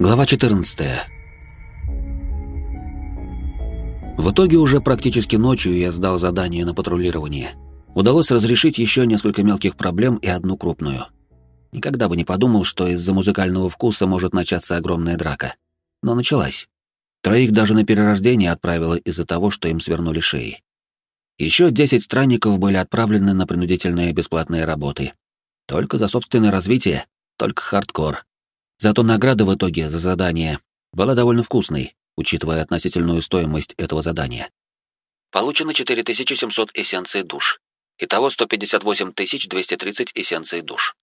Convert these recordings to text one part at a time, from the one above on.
Глава 14. В итоге уже практически ночью я сдал задание на патрулирование. Удалось разрешить еще несколько мелких проблем и одну крупную. Никогда бы не подумал, что из-за музыкального вкуса может начаться огромная драка. Но началась. Троих даже на перерождение отправило из-за того, что им свернули шеи. Еще 10 странников были отправлены на принудительные бесплатные работы. Только за собственное развитие, только хардкор. Зато награда в итоге за задание была довольно вкусной, учитывая относительную стоимость этого задания. Получено 4700 эссенций душ. Итого 158 230 эссенций душ.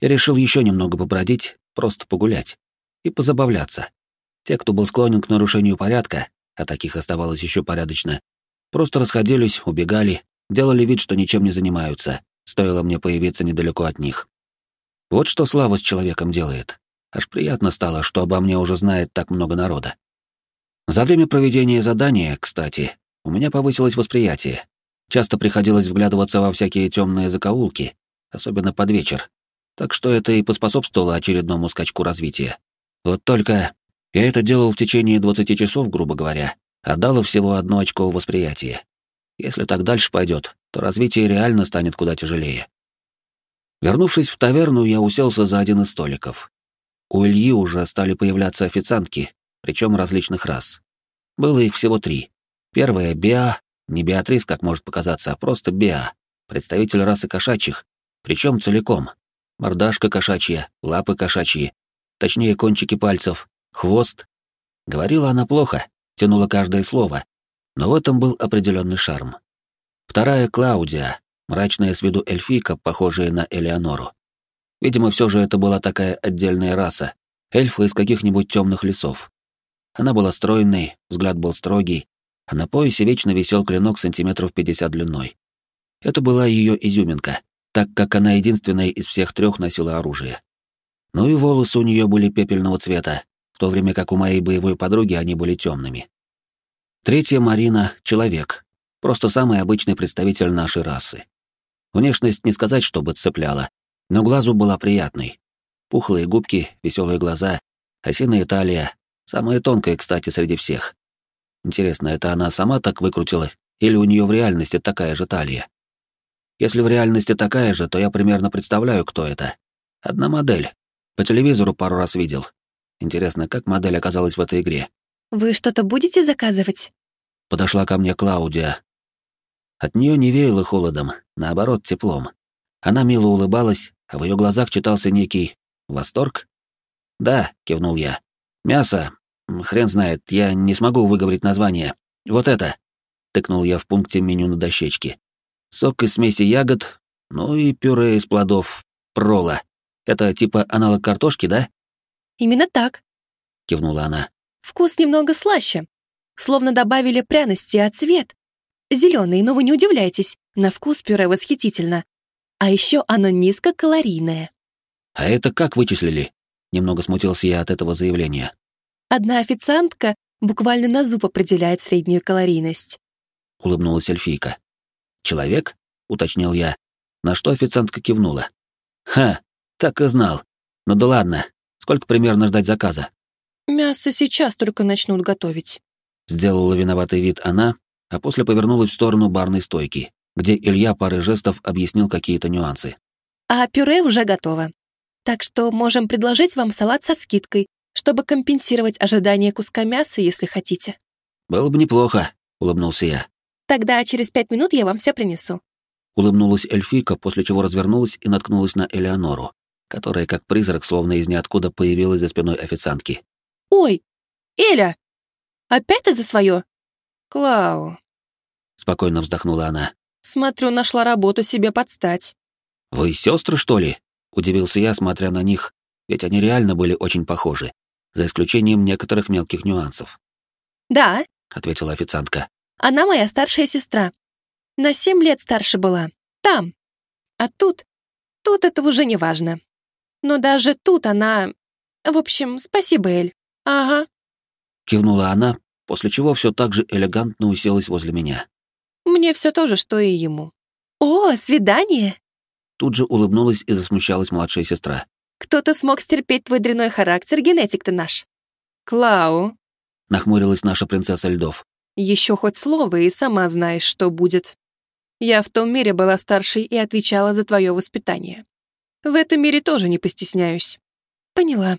Я решил еще немного побродить, просто погулять и позабавляться. Те, кто был склонен к нарушению порядка, а таких оставалось еще порядочно, просто расходились, убегали, делали вид, что ничем не занимаются, стоило мне появиться недалеко от них. Вот что Слава с человеком делает. Аж приятно стало, что обо мне уже знает так много народа. За время проведения задания, кстати, у меня повысилось восприятие. Часто приходилось вглядываться во всякие темные закоулки, особенно под вечер. Так что это и поспособствовало очередному скачку развития. Вот только я это делал в течение 20 часов, грубо говоря, а дало всего одно очко восприятия. Если так дальше пойдет, то развитие реально станет куда тяжелее. Вернувшись в таверну, я уселся за один из столиков. У Ильи уже стали появляться официантки, причем различных рас. Было их всего три. Первая — Беа, не Беатрис, как может показаться, а просто Беа, представитель расы кошачьих, причем целиком. Мордашка кошачья, лапы кошачьи, точнее кончики пальцев, хвост. Говорила она плохо, тянула каждое слово, но в этом был определенный шарм. Вторая — Клаудия, мрачная с виду эльфийка, похожая на Элеонору. Видимо, все же это была такая отдельная раса, эльфы из каких-нибудь темных лесов. Она была стройной, взгляд был строгий, а на поясе вечно висел клинок сантиметров пятьдесят длиной. Это была ее изюминка, так как она единственная из всех трех носила оружие. Ну и волосы у нее были пепельного цвета, в то время как у моей боевой подруги они были темными. Третья Марина — человек, просто самый обычный представитель нашей расы. Внешность не сказать, чтобы цепляла, но глазу была приятной. Пухлые губки, веселые глаза, осиная талия, самая тонкая, кстати, среди всех. Интересно, это она сама так выкрутила, или у нее в реальности такая же талия? Если в реальности такая же, то я примерно представляю, кто это. Одна модель. По телевизору пару раз видел. Интересно, как модель оказалась в этой игре? «Вы что-то будете заказывать?» Подошла ко мне Клаудия, от нее не веяло холодом, наоборот, теплом. Она мило улыбалась, а в ее глазах читался некий восторг. «Да», — кивнул я. «Мясо. Хрен знает, я не смогу выговорить название. Вот это!» — тыкнул я в пункте меню на дощечке. «Сок из смеси ягод, ну и пюре из плодов прола. Это типа аналог картошки, да?» «Именно так», — кивнула она. «Вкус немного слаще. Словно добавили пряности, а цвет Зеленый, но вы не удивляйтесь, на вкус пюре восхитительно. А еще оно низкокалорийное. А это как вычислили? Немного смутился я от этого заявления. Одна официантка буквально на зуб определяет среднюю калорийность. Улыбнулась эльфийка. Человек? Уточнил я. На что официантка кивнула. Ха, так и знал. Ну да ладно, сколько примерно ждать заказа? Мясо сейчас только начнут готовить. Сделала виноватый вид она, а после повернулась в сторону барной стойки, где Илья парой жестов объяснил какие-то нюансы. «А пюре уже готово. Так что можем предложить вам салат со скидкой, чтобы компенсировать ожидание куска мяса, если хотите». «Было бы неплохо», — улыбнулся я. «Тогда через пять минут я вам все принесу». Улыбнулась эльфийка, после чего развернулась и наткнулась на Элеонору, которая как призрак словно из ниоткуда появилась за спиной официантки. «Ой, Эля! Опять ты за свое?» «Клау, спокойно вздохнула она. Смотрю, нашла работу себе подстать. Вы сестры, что ли? Удивился я, смотря на них, ведь они реально были очень похожи, за исключением некоторых мелких нюансов. Да, ответила официантка. Она моя старшая сестра. На семь лет старше была. Там. А тут... Тут это уже не важно. Но даже тут она... В общем, спасибо, Эль. Ага. Кивнула она, после чего все так же элегантно уселась возле меня. Мне все то же, что и ему. «О, свидание!» Тут же улыбнулась и засмущалась младшая сестра. Кто-то смог стерпеть твой дряной характер, генетик-то наш. Клау, нахмурилась наша принцесса льдов. Еще хоть слово, и сама знаешь, что будет. Я в том мире была старшей и отвечала за твое воспитание. В этом мире тоже не постесняюсь. Поняла.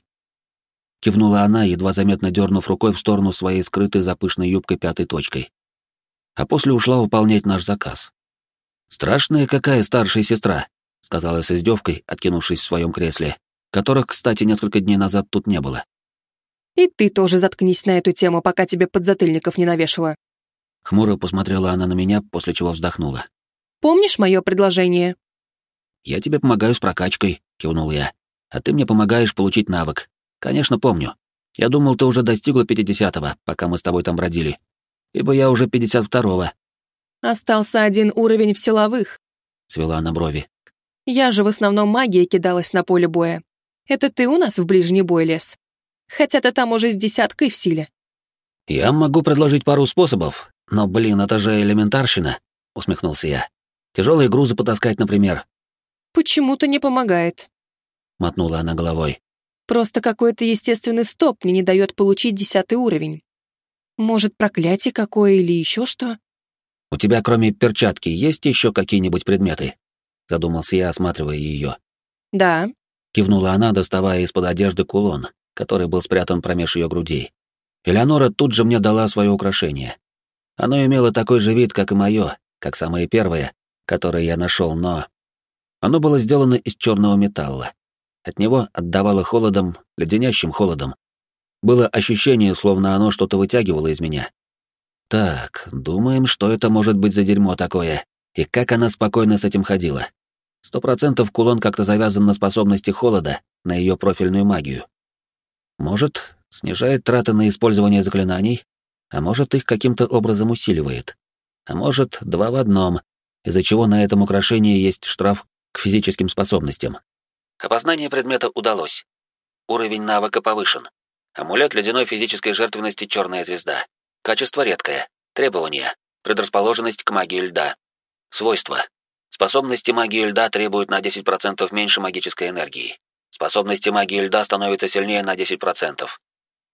Кивнула она, едва заметно дернув рукой в сторону своей скрытой за пышной юбкой пятой точкой. А после ушла выполнять наш заказ. «Страшная какая старшая сестра», — сказала с издевкой, откинувшись в своем кресле, которых, кстати, несколько дней назад тут не было. И ты тоже заткнись на эту тему, пока тебе подзатыльников не навешала. Хмуро посмотрела она на меня, после чего вздохнула. Помнишь мое предложение? Я тебе помогаю с прокачкой, кивнул я. А ты мне помогаешь получить навык. Конечно, помню. Я думал, ты уже достигла пятидесятого, пока мы с тобой там бродили. Ибо я уже пятьдесят второго. Остался один уровень в силовых. Свела она брови. Я же в основном магией кидалась на поле боя. Это ты у нас в ближний бой лез хотя ты там уже с десяткой в силе. «Я могу предложить пару способов, но, блин, это же элементарщина», — усмехнулся я. «Тяжелые грузы потаскать, например». «Почему-то не помогает», — мотнула она головой. «Просто какой-то естественный стоп мне не дает получить десятый уровень. Может, проклятие какое или еще что?» «У тебя, кроме перчатки, есть еще какие-нибудь предметы?» — задумался я, осматривая ее. «Да», — кивнула она, доставая из-под одежды кулон, который был спрятан промеж ее грудей. Элеонора тут же мне дала свое украшение. Оно имело такой же вид, как и мое, как самое первое, которое я нашел, но... Оно было сделано из черного металла. От него отдавало холодом, леденящим холодом. Было ощущение, словно оно что-то вытягивало из меня. Так, думаем, что это может быть за дерьмо такое, и как она спокойно с этим ходила. Сто процентов кулон как-то завязан на способности холода, на ее профильную магию. Может, снижает траты на использование заклинаний, а может, их каким-то образом усиливает. А может, два в одном, из-за чего на этом украшении есть штраф к физическим способностям. Опознание предмета удалось. Уровень навыка повышен. Амулет ледяной физической жертвенности «Черная звезда». Качество редкое. Требования. Предрасположенность к магии льда. Свойства. Способности магии льда требуют на 10% меньше магической энергии. Способности магии льда становятся сильнее на 10%.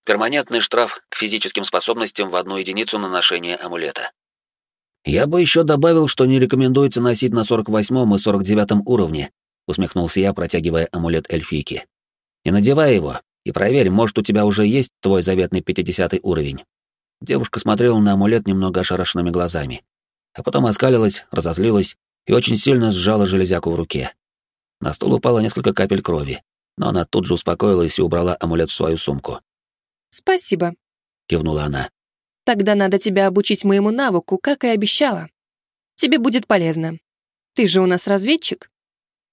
Перманентный штраф к физическим способностям в одну единицу на ношение амулета. Я бы еще добавил, что не рекомендуется носить на 48 и 49 уровне, усмехнулся я, протягивая амулет эльфийки. И надевай его, и проверь, может, у тебя уже есть твой заветный 50 уровень. Девушка смотрела на амулет немного ошарашенными глазами, а потом оскалилась, разозлилась и очень сильно сжала железяку в руке. На стол упало несколько капель крови, но она тут же успокоилась и убрала амулет в свою сумку. «Спасибо», — кивнула она. «Тогда надо тебя обучить моему навыку, как и обещала. Тебе будет полезно. Ты же у нас разведчик.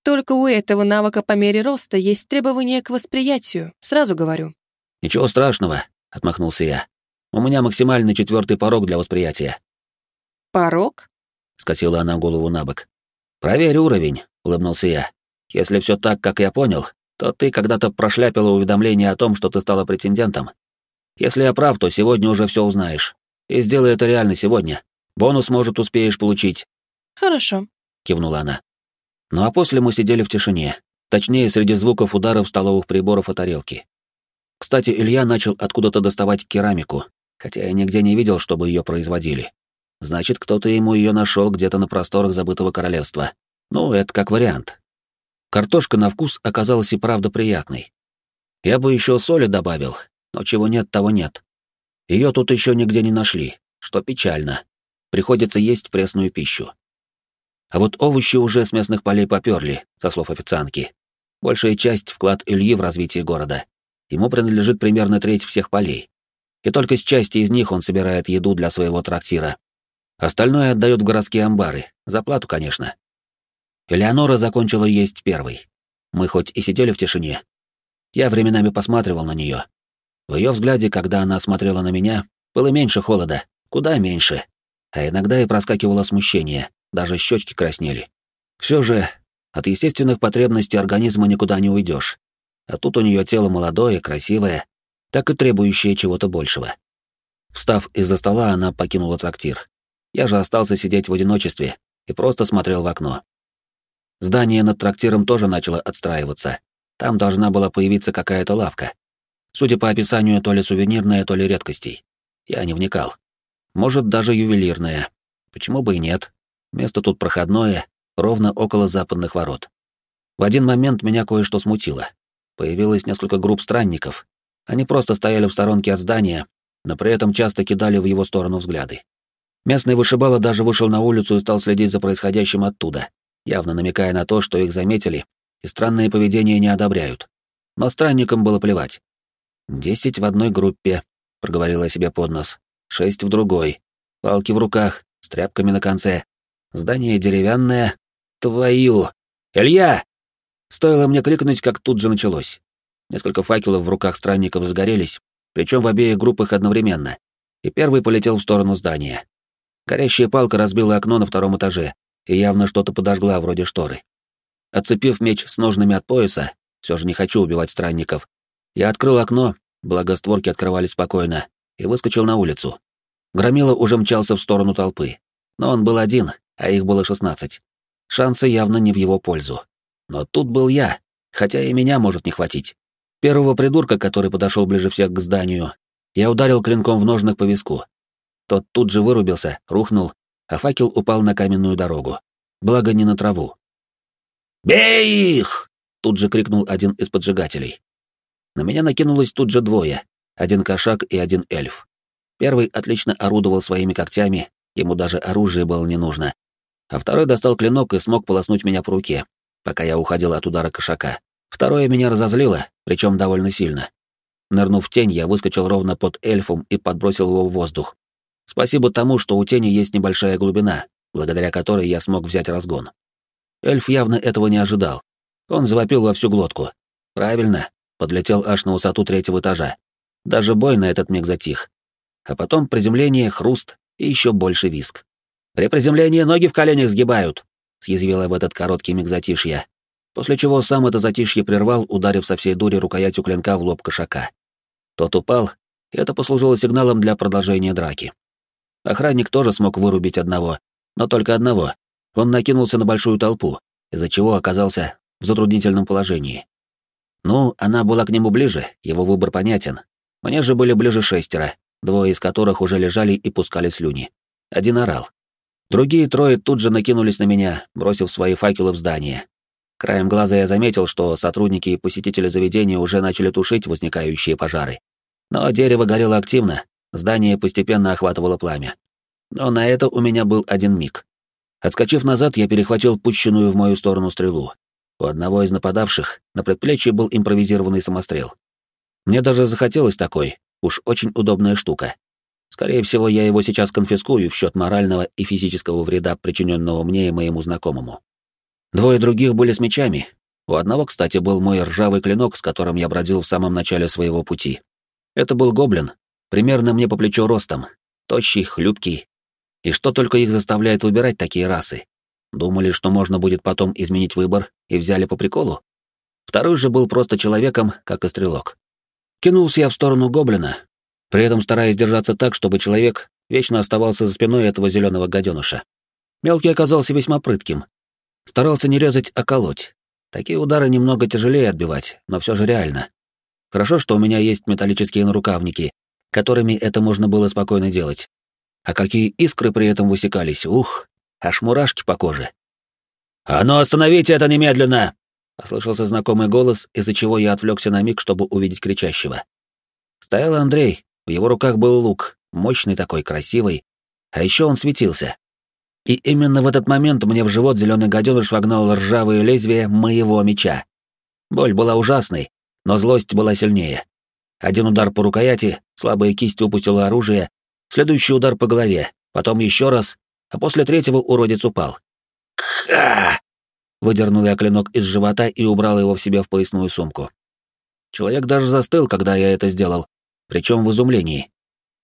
Только у этого навыка по мере роста есть требования к восприятию, сразу говорю». «Ничего страшного», — отмахнулся я. «У меня максимальный четвертый порог для восприятия». «Порог?» — скосила она голову на бок. «Проверь уровень», — улыбнулся я. «Если все так, как я понял, то ты когда-то прошляпила уведомление о том, что ты стала претендентом. Если я прав, то сегодня уже все узнаешь. И сделай это реально сегодня. Бонус, может, успеешь получить». «Хорошо», — кивнула она. Ну а после мы сидели в тишине, точнее, среди звуков ударов столовых приборов о тарелки. Кстати, Илья начал откуда-то доставать керамику, хотя я нигде не видел, чтобы ее производили. Значит, кто-то ему ее нашел где-то на просторах забытого королевства. Ну, это как вариант. Картошка на вкус оказалась и правда приятной. Я бы еще соли добавил, но чего нет, того нет. Ее тут еще нигде не нашли, что печально. Приходится есть пресную пищу. А вот овощи уже с местных полей поперли, со слов официантки. Большая часть — вклад Ильи в развитие города. Ему принадлежит примерно треть всех полей. И только с части из них он собирает еду для своего трактира. Остальное отдает в городские амбары, за плату, конечно. Элеонора закончила есть первой. Мы хоть и сидели в тишине. Я временами посматривал на нее. В ее взгляде, когда она смотрела на меня, было меньше холода, куда меньше. А иногда и проскакивало смущение, даже щечки краснели. Все же, от естественных потребностей организма никуда не уйдешь. А тут у нее тело молодое, красивое, так и требующее чего-то большего. Встав из-за стола, она покинула трактир. Я же остался сидеть в одиночестве и просто смотрел в окно. Здание над трактиром тоже начало отстраиваться. Там должна была появиться какая-то лавка. Судя по описанию, то ли сувенирная, то ли редкостей. Я не вникал. Может, даже ювелирная. Почему бы и нет? Место тут проходное, ровно около западных ворот. В один момент меня кое-что смутило. Появилось несколько групп странников. Они просто стояли в сторонке от здания, но при этом часто кидали в его сторону взгляды. Местный вышибала даже вышел на улицу и стал следить за происходящим оттуда, явно намекая на то, что их заметили и странное поведение не одобряют. Но странникам было плевать. «Десять в одной группе», — проговорила себе под нос, «шесть в другой, палки в руках, с тряпками на конце, здание деревянное. Твою! Илья!» Стоило мне крикнуть, как тут же началось. Несколько факелов в руках странников загорелись, причем в обеих группах одновременно, и первый полетел в сторону здания. Горящая палка разбила окно на втором этаже и явно что-то подожгла вроде шторы. Отцепив меч с ножными от пояса, все же не хочу убивать странников, я открыл окно, благо створки открывались спокойно, и выскочил на улицу. Громила уже мчался в сторону толпы, но он был один, а их было шестнадцать. Шансы явно не в его пользу. Но тут был я, хотя и меня может не хватить. Первого придурка, который подошел ближе всех к зданию, я ударил клинком в ножнах по виску. Тот тут же вырубился, рухнул, а факел упал на каменную дорогу. Благо не на траву. «Бей их!» — тут же крикнул один из поджигателей. На меня накинулось тут же двое, один кошак и один эльф. Первый отлично орудовал своими когтями, ему даже оружие было не нужно, а второй достал клинок и смог полоснуть меня по руке, пока я уходил от удара кошака. Второе меня разозлило, причем довольно сильно. Нырнув в тень, я выскочил ровно под эльфом и подбросил его в воздух. Спасибо тому, что у тени есть небольшая глубина, благодаря которой я смог взять разгон. Эльф явно этого не ожидал. Он завопил во всю глотку. Правильно, подлетел аж на высоту третьего этажа. Даже бой на этот миг затих. А потом приземление, хруст и еще больше виск. «При приземлении ноги в коленях сгибают», — съязвила в этот короткий миг затишья, после чего сам это затишье прервал, ударив со всей дури рукоятью клинка в лоб кошака. Тот упал, и это послужило сигналом для продолжения драки. Охранник тоже смог вырубить одного, но только одного. Он накинулся на большую толпу, из-за чего оказался в затруднительном положении. Ну, она была к нему ближе, его выбор понятен. Мне же были ближе шестеро, двое из которых уже лежали и пускали слюни. Один орал. Другие трое тут же накинулись на меня, бросив свои факелы в здание. Краем глаза я заметил, что сотрудники и посетители заведения уже начали тушить возникающие пожары. Но дерево горело активно, здание постепенно охватывало пламя. Но на это у меня был один миг. Отскочив назад, я перехватил пущенную в мою сторону стрелу. У одного из нападавших на предплечье был импровизированный самострел. Мне даже захотелось такой, уж очень удобная штука. Скорее всего, я его сейчас конфискую в счет морального и физического вреда, причиненного мне и моему знакомому. Двое других были с мечами. У одного, кстати, был мой ржавый клинок, с которым я бродил в самом начале своего пути. Это был гоблин, примерно мне по плечо ростом, тощий, хлюпкий. И что только их заставляет выбирать такие расы? Думали, что можно будет потом изменить выбор, и взяли по приколу? Второй же был просто человеком, как и стрелок. Кинулся я в сторону гоблина, при этом стараясь держаться так, чтобы человек вечно оставался за спиной этого зеленого гаденыша. Мелкий оказался весьма прытким, Старался не резать, а колоть. Такие удары немного тяжелее отбивать, но все же реально. Хорошо, что у меня есть металлические нарукавники, которыми это можно было спокойно делать. А какие искры при этом высекались, ух, аж мурашки по коже. «А ну остановите это немедленно!» — послышался знакомый голос, из-за чего я отвлекся на миг, чтобы увидеть кричащего. Стоял Андрей, в его руках был лук, мощный такой, красивый, а еще он светился. И именно в этот момент мне в живот зеленый гаденыш вогнал ржавое лезвие моего меча. Боль была ужасной, но злость была сильнее. Один удар по рукояти, слабая кисть упустила оружие, следующий удар по голове, потом еще раз, а после третьего уродец упал. «Кха!» Выдернул я клинок из живота и убрал его в себе в поясную сумку. Человек даже застыл, когда я это сделал, причем в изумлении.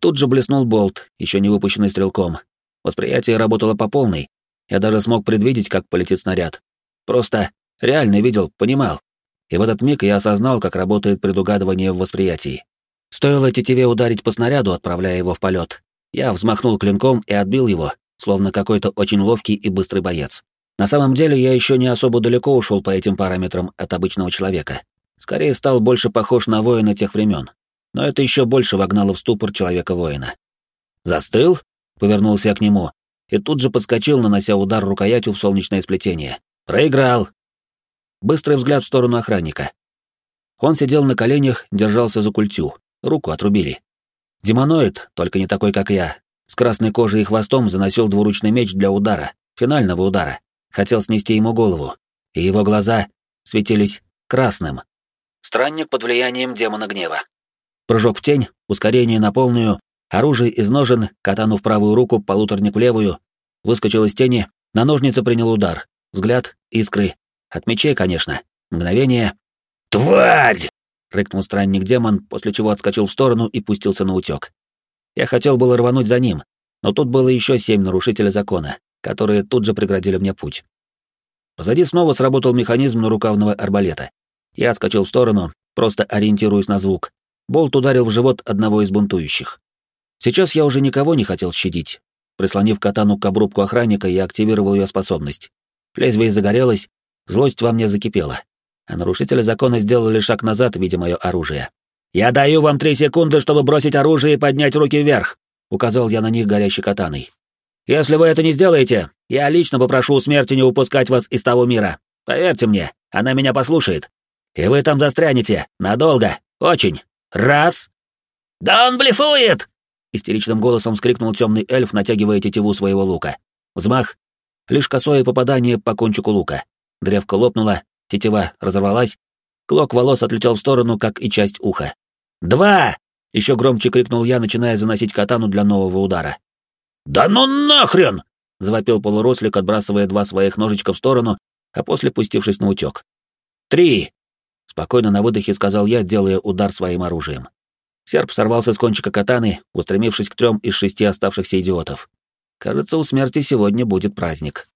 Тут же блеснул болт, еще не выпущенный стрелком, Восприятие работало по полной. Я даже смог предвидеть, как полетит снаряд. Просто реально видел, понимал. И в этот миг я осознал, как работает предугадывание в восприятии. Стоило тетиве ударить по снаряду, отправляя его в полет. Я взмахнул клинком и отбил его, словно какой-то очень ловкий и быстрый боец. На самом деле я еще не особо далеко ушел по этим параметрам от обычного человека. Скорее стал больше похож на воина тех времен. Но это еще больше вогнало в ступор человека-воина. «Застыл?» — повернулся я к нему, и тут же подскочил, нанося удар рукоятью в солнечное сплетение. «Проиграл!» Быстрый взгляд в сторону охранника. Он сидел на коленях, держался за культю, руку отрубили. Демоноид, только не такой, как я, с красной кожей и хвостом заносил двуручный меч для удара, финального удара. Хотел снести ему голову, и его глаза светились красным. Странник под влиянием демона гнева. Прыжок в тень, ускорение на полную, оружие из ножен, катану в правую руку, полуторник в левую, выскочил из тени, на ножницы принял удар, взгляд, искры. От мечей, конечно. Мгновение. «Тварь!» — рыкнул странник-демон, после чего отскочил в сторону и пустился на утек. Я хотел было рвануть за ним, но тут было еще семь нарушителей закона, которые тут же преградили мне путь. Позади снова сработал механизм нарукавного арбалета. Я отскочил в сторону, просто ориентируясь на звук. Болт ударил в живот одного из бунтующих. Сейчас я уже никого не хотел щадить. Прислонив катану к обрубку охранника, я активировал ее способность. Лезвие загорелось, злость во мне закипела. А нарушители закона сделали шаг назад, видя мое оружие. «Я даю вам три секунды, чтобы бросить оружие и поднять руки вверх», — указал я на них горящей катаной. «Если вы это не сделаете, я лично попрошу смерти не упускать вас из того мира. Поверьте мне, она меня послушает. И вы там застрянете. Надолго. Очень. Раз!» «Да он блефует!» — истеричным голосом вскрикнул темный эльф, натягивая тетиву своего лука. Взмах. Лишь косое попадание по кончику лука. Древко лопнуло, тетива разорвалась, клок волос отлетел в сторону, как и часть уха. «Два!» — еще громче крикнул я, начиная заносить катану для нового удара. «Да ну нахрен!» — завопил полурослик, отбрасывая два своих ножичка в сторону, а после пустившись на утек. «Три!» — спокойно на выдохе сказал я, делая удар своим оружием. Серп сорвался с кончика катаны, устремившись к трем из шести оставшихся идиотов. Кажется, у смерти сегодня будет праздник.